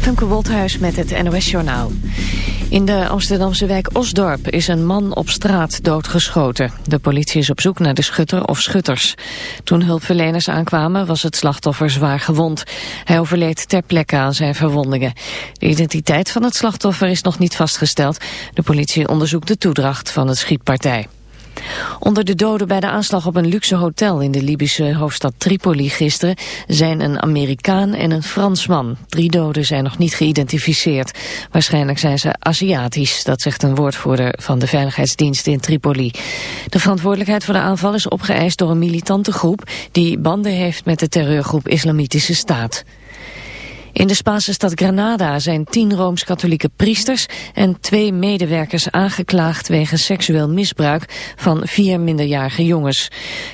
Femke Wolthuis met het NOS Journaal. In de Amsterdamse wijk Osdorp is een man op straat doodgeschoten. De politie is op zoek naar de schutter of schutters. Toen hulpverleners aankwamen was het slachtoffer zwaar gewond. Hij overleed ter plekke aan zijn verwondingen. De identiteit van het slachtoffer is nog niet vastgesteld. De politie onderzoekt de toedracht van het schietpartij. Onder de doden bij de aanslag op een luxe hotel in de Libische hoofdstad Tripoli gisteren zijn een Amerikaan en een Fransman. Drie doden zijn nog niet geïdentificeerd. Waarschijnlijk zijn ze Aziatisch, dat zegt een woordvoerder van de veiligheidsdiensten in Tripoli. De verantwoordelijkheid voor de aanval is opgeëist door een militante groep die banden heeft met de terreurgroep Islamitische Staat. In de Spaanse stad Granada zijn tien Rooms-Katholieke priesters en twee medewerkers aangeklaagd wegens seksueel misbruik van vier minderjarige jongens.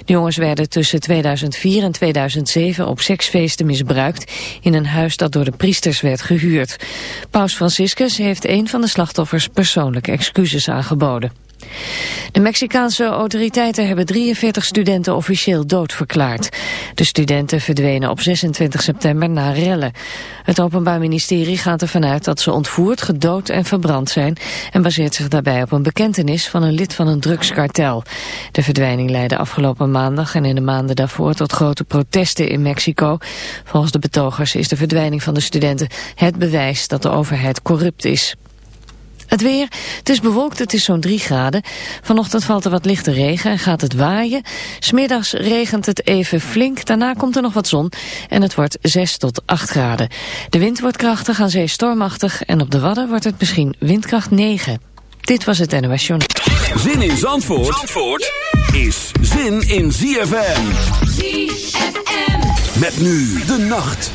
De jongens werden tussen 2004 en 2007 op seksfeesten misbruikt in een huis dat door de priesters werd gehuurd. Paus Franciscus heeft een van de slachtoffers persoonlijk excuses aangeboden. De Mexicaanse autoriteiten hebben 43 studenten officieel doodverklaard. De studenten verdwenen op 26 september na rellen. Het Openbaar Ministerie gaat ervan uit dat ze ontvoerd, gedood en verbrand zijn... en baseert zich daarbij op een bekentenis van een lid van een drugskartel. De verdwijning leidde afgelopen maandag en in de maanden daarvoor tot grote protesten in Mexico. Volgens de betogers is de verdwijning van de studenten het bewijs dat de overheid corrupt is. Het weer, het is bewolkt, het is zo'n 3 graden. Vanochtend valt er wat lichte regen en gaat het waaien. Smiddags regent het even flink, daarna komt er nog wat zon en het wordt 6 tot 8 graden. De wind wordt krachtig, aan zee stormachtig en op de Wadden wordt het misschien windkracht 9. Dit was het NOS Journal. Zin in Zandvoort, Zandvoort is zin in ZFM. ZFM. Met nu de nacht.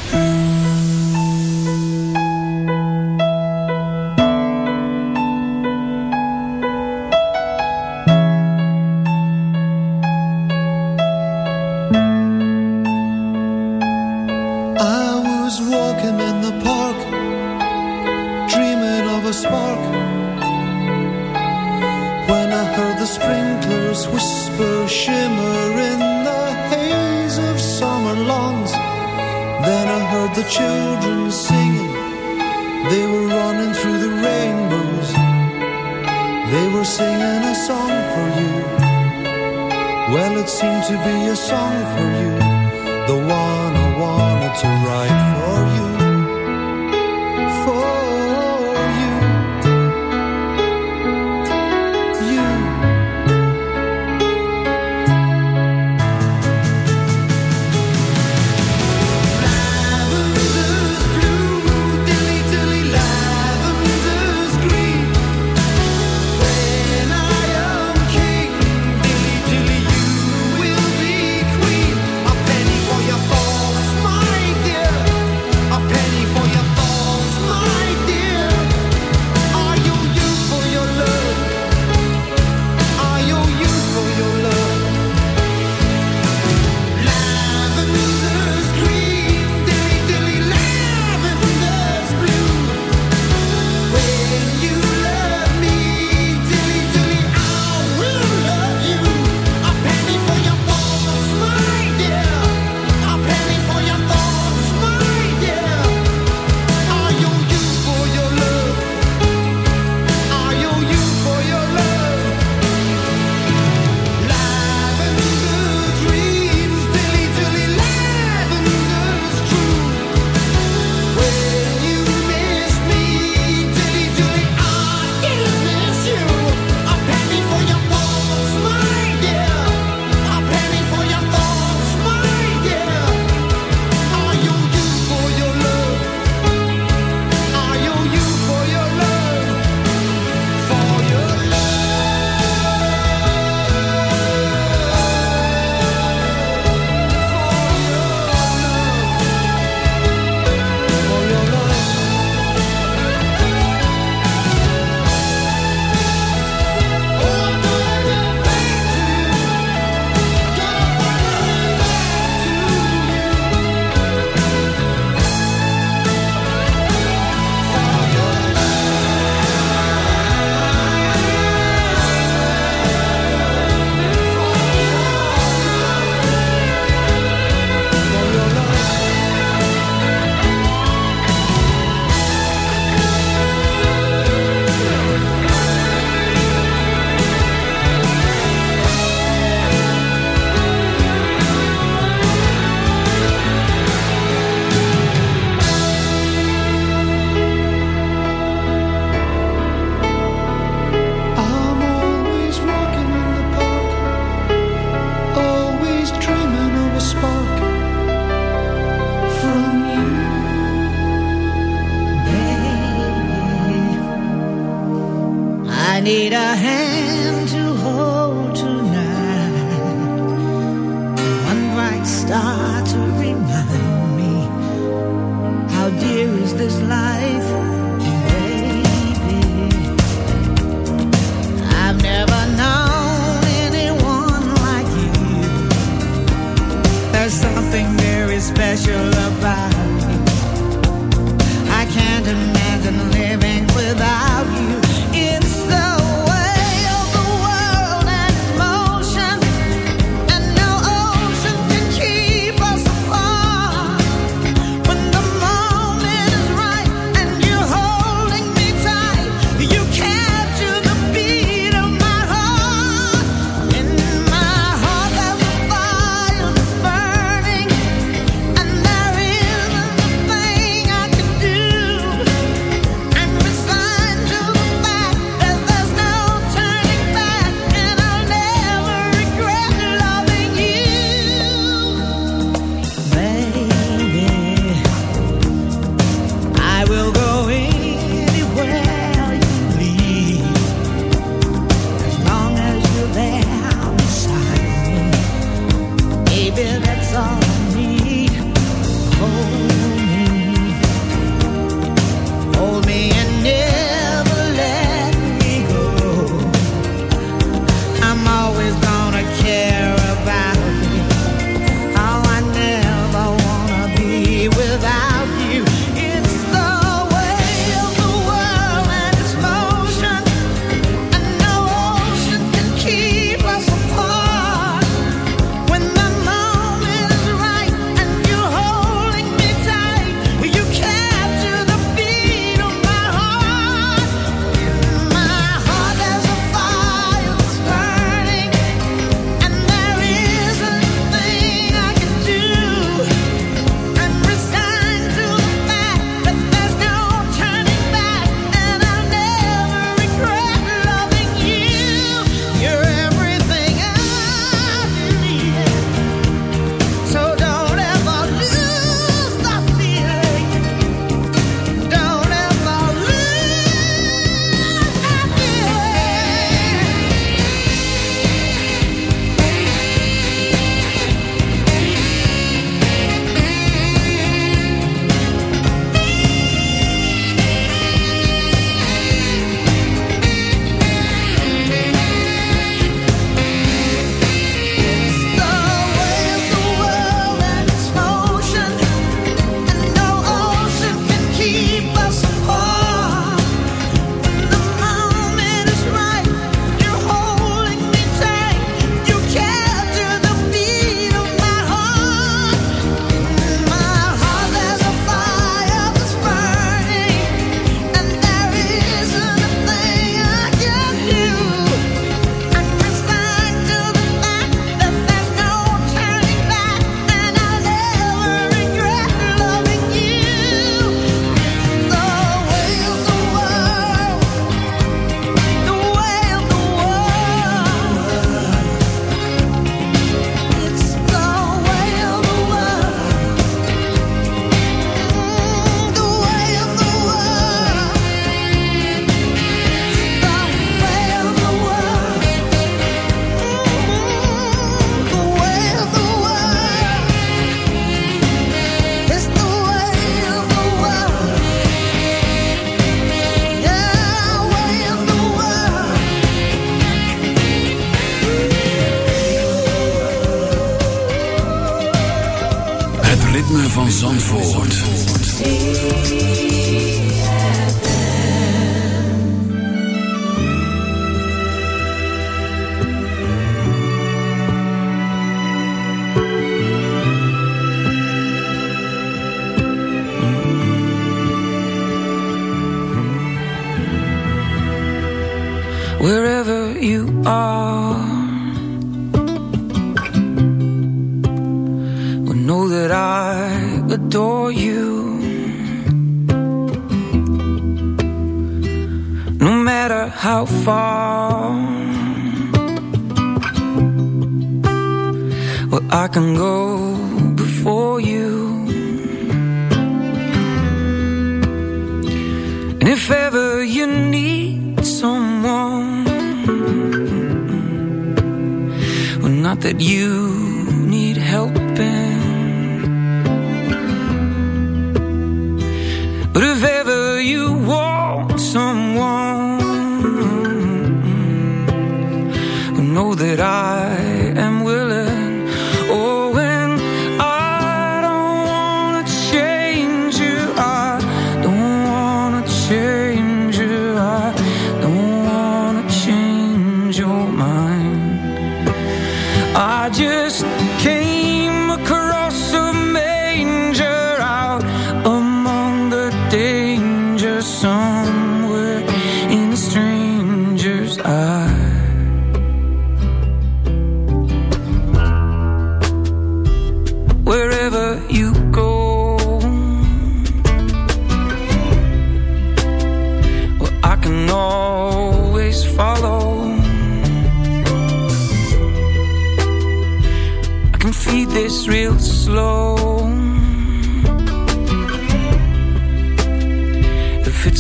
danger song.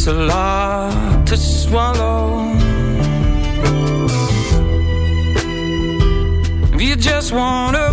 a lot to swallow. If you just wanna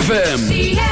ZFM.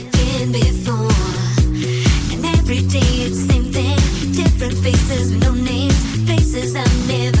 faces no names, faces I never.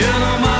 Die je normaal